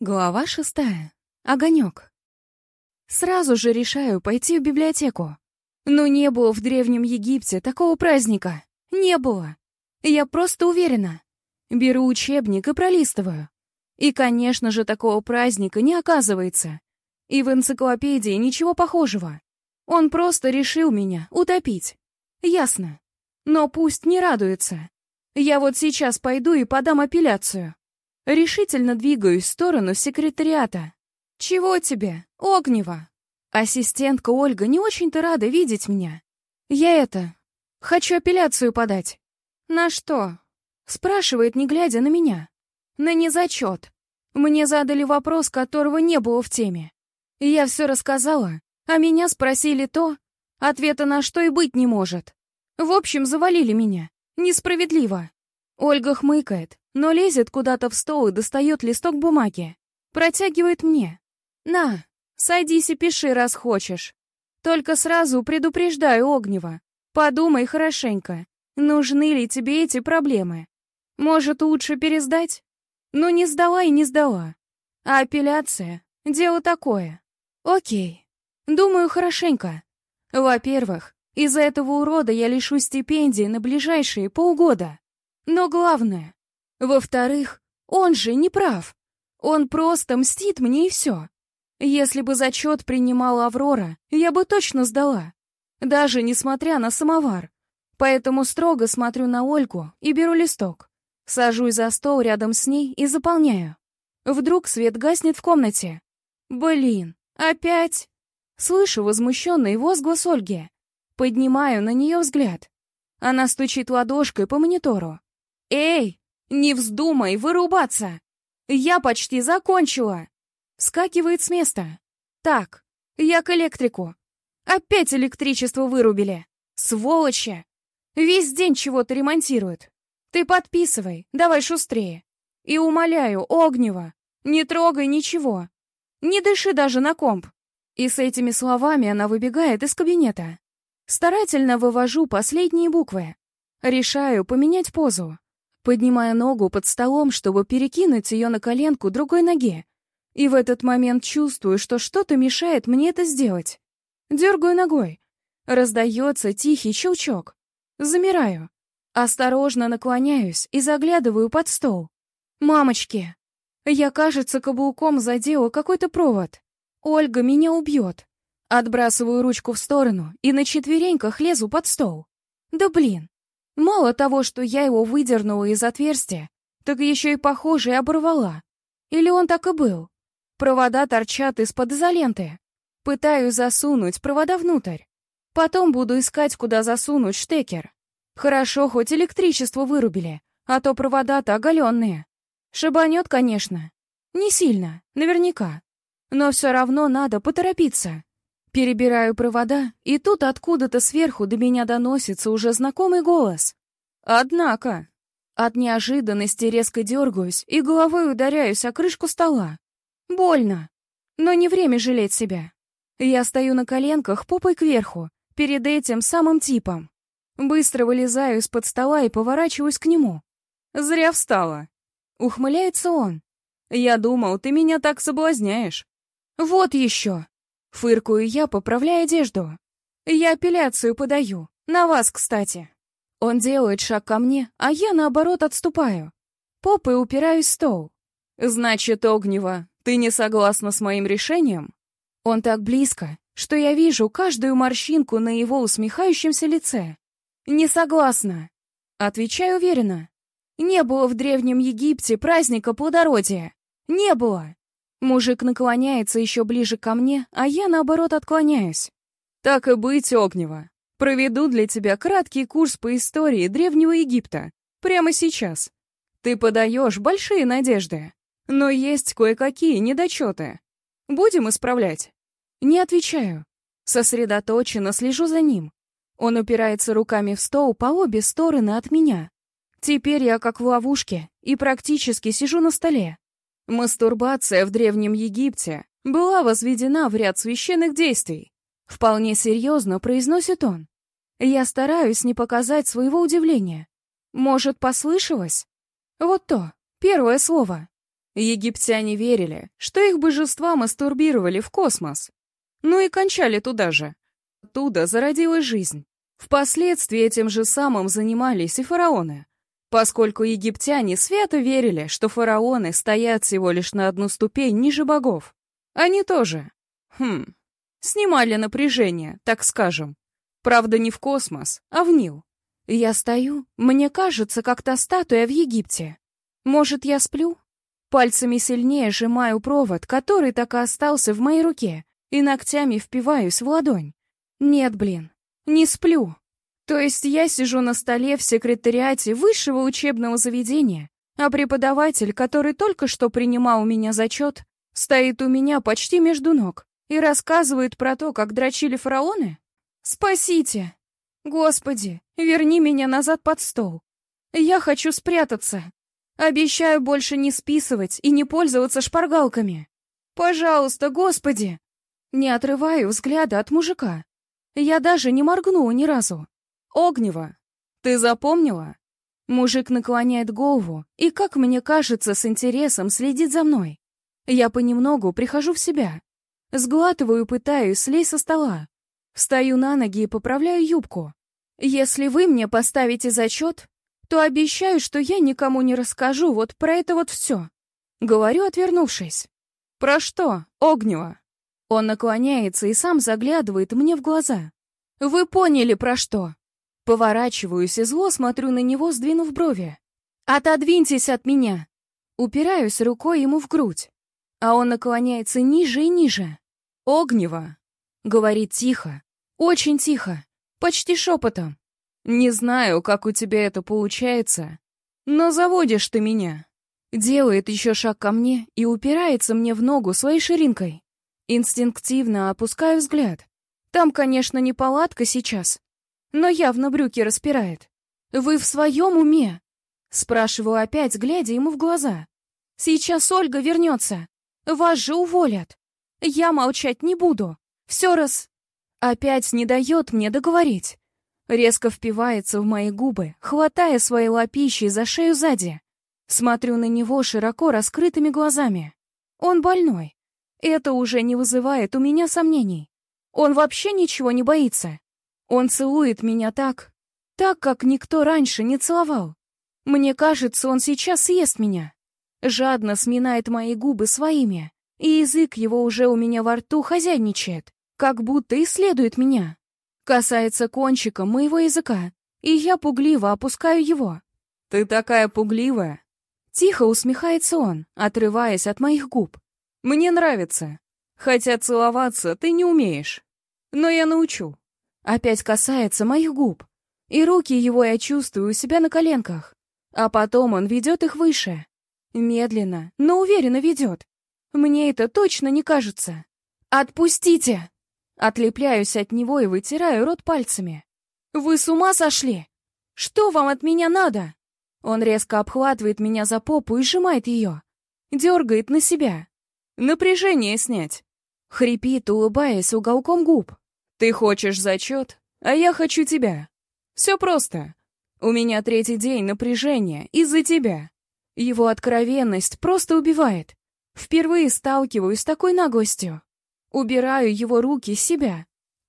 Глава шестая. Огонек. Сразу же решаю пойти в библиотеку. Но не было в Древнем Египте такого праздника. Не было. Я просто уверена. Беру учебник и пролистываю. И, конечно же, такого праздника не оказывается. И в энциклопедии ничего похожего. Он просто решил меня утопить. Ясно. Но пусть не радуется. Я вот сейчас пойду и подам апелляцию. Решительно двигаюсь в сторону секретариата. «Чего тебе, Огнева?» Ассистентка Ольга не очень-то рада видеть меня. «Я это... Хочу апелляцию подать». «На что?» Спрашивает, не глядя на меня. «На незачет. Мне задали вопрос, которого не было в теме. Я все рассказала, а меня спросили то, ответа на что и быть не может. В общем, завалили меня. Несправедливо». Ольга хмыкает, но лезет куда-то в стол и достает листок бумаги. Протягивает мне. «На, садись и пиши, раз хочешь. Только сразу предупреждаю Огнева. Подумай хорошенько, нужны ли тебе эти проблемы. Может, лучше пересдать? Ну, не сдала и не сдала. А апелляция — дело такое. Окей. Думаю, хорошенько. Во-первых, из-за этого урода я лишу стипендии на ближайшие полгода. Но главное, во-вторых, он же не прав. Он просто мстит мне и все. Если бы зачет принимала Аврора, я бы точно сдала. Даже несмотря на самовар. Поэтому строго смотрю на Ольгу и беру листок. Сажусь за стол рядом с ней и заполняю. Вдруг свет гаснет в комнате. Блин, опять? Слышу возмущенный возглас Ольги. Поднимаю на нее взгляд. Она стучит ладошкой по монитору. «Эй, «Не вздумай вырубаться! Я почти закончила!» Скакивает с места. «Так, я к электрику. Опять электричество вырубили. Сволочи! Весь день чего-то ремонтируют. Ты подписывай, давай шустрее. И умоляю, Огнева, не трогай ничего. Не дыши даже на комп». И с этими словами она выбегает из кабинета. Старательно вывожу последние буквы. Решаю поменять позу поднимая ногу под столом, чтобы перекинуть ее на коленку другой ноге. И в этот момент чувствую, что что-то мешает мне это сделать. Дергаю ногой. Раздается тихий щелчок. Замираю. Осторожно наклоняюсь и заглядываю под стол. «Мамочки!» Я, кажется, каблуком задела какой-то провод. Ольга меня убьет. Отбрасываю ручку в сторону и на четвереньках лезу под стол. Да блин, Мало того, что я его выдернула из отверстия, так еще и, похоже, оборвала. Или он так и был? Провода торчат из-под изоленты. Пытаюсь засунуть провода внутрь. Потом буду искать, куда засунуть штекер. Хорошо, хоть электричество вырубили, а то провода-то оголенные. Шибанет, конечно. Не сильно, наверняка. Но все равно надо поторопиться. Перебираю провода, и тут откуда-то сверху до меня доносится уже знакомый голос. Однако... От неожиданности резко дергаюсь и головой ударяюсь о крышку стола. Больно. Но не время жалеть себя. Я стою на коленках попой кверху, перед этим самым типом. Быстро вылезаю из-под стола и поворачиваюсь к нему. Зря встала. Ухмыляется он. Я думал, ты меня так соблазняешь. Вот еще. Фыркую я, поправляя одежду. Я апелляцию подаю. На вас, кстати. Он делает шаг ко мне, а я, наоборот, отступаю. Попой упираюсь в стол. Значит, Огнева, ты не согласна с моим решением? Он так близко, что я вижу каждую морщинку на его усмехающемся лице. Не согласна. Отвечаю уверенно. Не было в Древнем Египте праздника плодородия. Не было. Мужик наклоняется еще ближе ко мне, а я, наоборот, отклоняюсь. Так и быть, Огнева. Проведу для тебя краткий курс по истории Древнего Египта. Прямо сейчас. Ты подаешь большие надежды. Но есть кое-какие недочеты. Будем исправлять? Не отвечаю. Сосредоточенно слежу за ним. Он упирается руками в стол по обе стороны от меня. Теперь я как в ловушке и практически сижу на столе. Мастурбация в Древнем Египте была возведена в ряд священных действий. Вполне серьезно произносит он. Я стараюсь не показать своего удивления. Может, послышалось? Вот то, первое слово. Египтяне верили, что их божества мастурбировали в космос. Ну и кончали туда же. Оттуда зародилась жизнь. Впоследствии этим же самым занимались и фараоны, поскольку египтяне свято верили, что фараоны стоят всего лишь на одну ступень ниже богов. Они тоже, хм, снимали напряжение, так скажем. Правда, не в космос, а в Нил. Я стою, мне кажется, как та статуя в Египте. Может, я сплю? Пальцами сильнее сжимаю провод, который так и остался в моей руке, и ногтями впиваюсь в ладонь. Нет, блин, не сплю. То есть я сижу на столе в секретариате высшего учебного заведения, а преподаватель, который только что принимал у меня зачет, стоит у меня почти между ног и рассказывает про то, как дрочили фараоны? Спасите! Господи, верни меня назад под стол. Я хочу спрятаться. Обещаю больше не списывать и не пользоваться шпаргалками. Пожалуйста, Господи! Не отрываю взгляда от мужика. Я даже не моргнула ни разу. Огнева, ты запомнила? Мужик наклоняет голову и, как мне кажется, с интересом следит за мной. Я понемногу прихожу в себя. Сглатываю, пытаюсь слезть со стола. Встаю на ноги и поправляю юбку. Если вы мне поставите зачет, то обещаю, что я никому не расскажу вот про это вот все. Говорю, отвернувшись. Про что, Огнева? Он наклоняется и сам заглядывает мне в глаза. Вы поняли, про что? Поворачиваюсь и зло смотрю на него, сдвинув брови. «Отодвиньтесь от меня!» Упираюсь рукой ему в грудь, а он наклоняется ниже и ниже. «Огнева!» — говорит тихо, очень тихо, почти шепотом. «Не знаю, как у тебя это получается, но заводишь ты меня!» Делает еще шаг ко мне и упирается мне в ногу своей ширинкой. Инстинктивно опускаю взгляд. Там, конечно, не палатка сейчас, но явно брюки распирает. «Вы в своем уме?» Спрашиваю опять, глядя ему в глаза. «Сейчас Ольга вернется. Вас же уволят. Я молчать не буду. Все раз...» Опять не дает мне договорить. Резко впивается в мои губы, хватая свои лапищи за шею сзади. Смотрю на него широко раскрытыми глазами. Он больной. Это уже не вызывает у меня сомнений. Он вообще ничего не боится. Он целует меня так, так, как никто раньше не целовал. Мне кажется, он сейчас съест меня. Жадно сминает мои губы своими, и язык его уже у меня во рту хозяйничает, как будто исследует меня. Касается кончика моего языка, и я пугливо опускаю его. «Ты такая пугливая!» Тихо усмехается он, отрываясь от моих губ. «Мне нравится. Хотя целоваться ты не умеешь. Но я научу. Опять касается моих губ. И руки его я чувствую у себя на коленках. А потом он ведет их выше. Медленно, но уверенно ведет. Мне это точно не кажется. «Отпустите!» Отлепляюсь от него и вытираю рот пальцами. «Вы с ума сошли? Что вам от меня надо?» Он резко обхватывает меня за попу и сжимает ее. Дергает на себя. «Напряжение снять!» Хрипит, улыбаясь уголком губ. Ты хочешь зачет, а я хочу тебя. Все просто. У меня третий день напряжения из-за тебя. Его откровенность просто убивает. Впервые сталкиваюсь с такой наглостью. Убираю его руки с себя.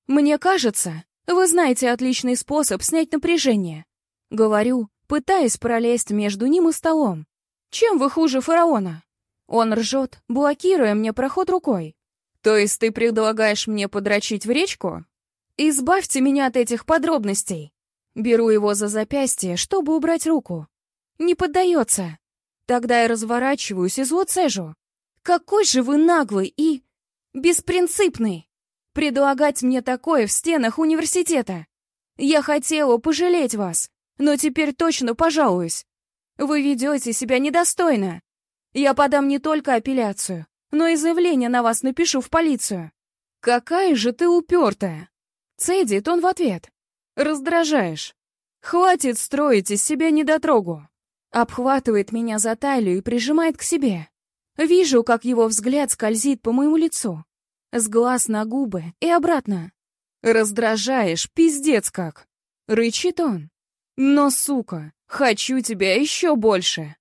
Мне кажется, вы знаете отличный способ снять напряжение. Говорю, пытаясь пролезть между ним и столом. Чем вы хуже фараона? Он ржет, блокируя мне проход рукой. То есть ты предлагаешь мне подрочить в речку? Избавьте меня от этих подробностей. Беру его за запястье, чтобы убрать руку. Не поддается. Тогда я разворачиваюсь и зло. Какой же вы наглый и... беспринципный! Предлагать мне такое в стенах университета. Я хотела пожалеть вас, но теперь точно пожалуюсь. Вы ведете себя недостойно. Я подам не только апелляцию, но и заявление на вас напишу в полицию. Какая же ты упертая!» Цедит он в ответ. «Раздражаешь. Хватит строить из себя недотрогу». Обхватывает меня за талию и прижимает к себе. Вижу, как его взгляд скользит по моему лицу. С глаз на губы и обратно. «Раздражаешь, пиздец как!» Рычит он. «Но, сука, хочу тебя еще больше!»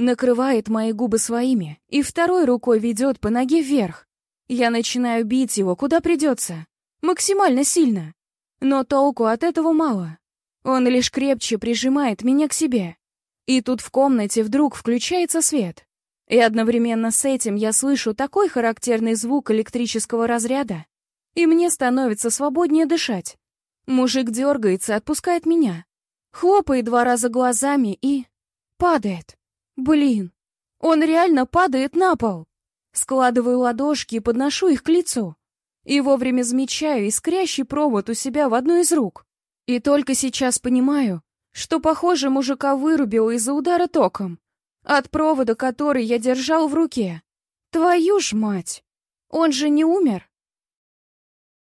Накрывает мои губы своими и второй рукой ведет по ноге вверх. Я начинаю бить его, куда придется. Максимально сильно. Но толку от этого мало. Он лишь крепче прижимает меня к себе. И тут в комнате вдруг включается свет. И одновременно с этим я слышу такой характерный звук электрического разряда, и мне становится свободнее дышать. Мужик дергается, отпускает меня. Хлопает два раза глазами и... падает. Блин, он реально падает на пол. Складываю ладошки и подношу их к лицу. И вовремя замечаю искрящий провод у себя в одну из рук. И только сейчас понимаю, что, похоже, мужика вырубило из-за удара током. От провода, который я держал в руке. Твою ж мать! Он же не умер?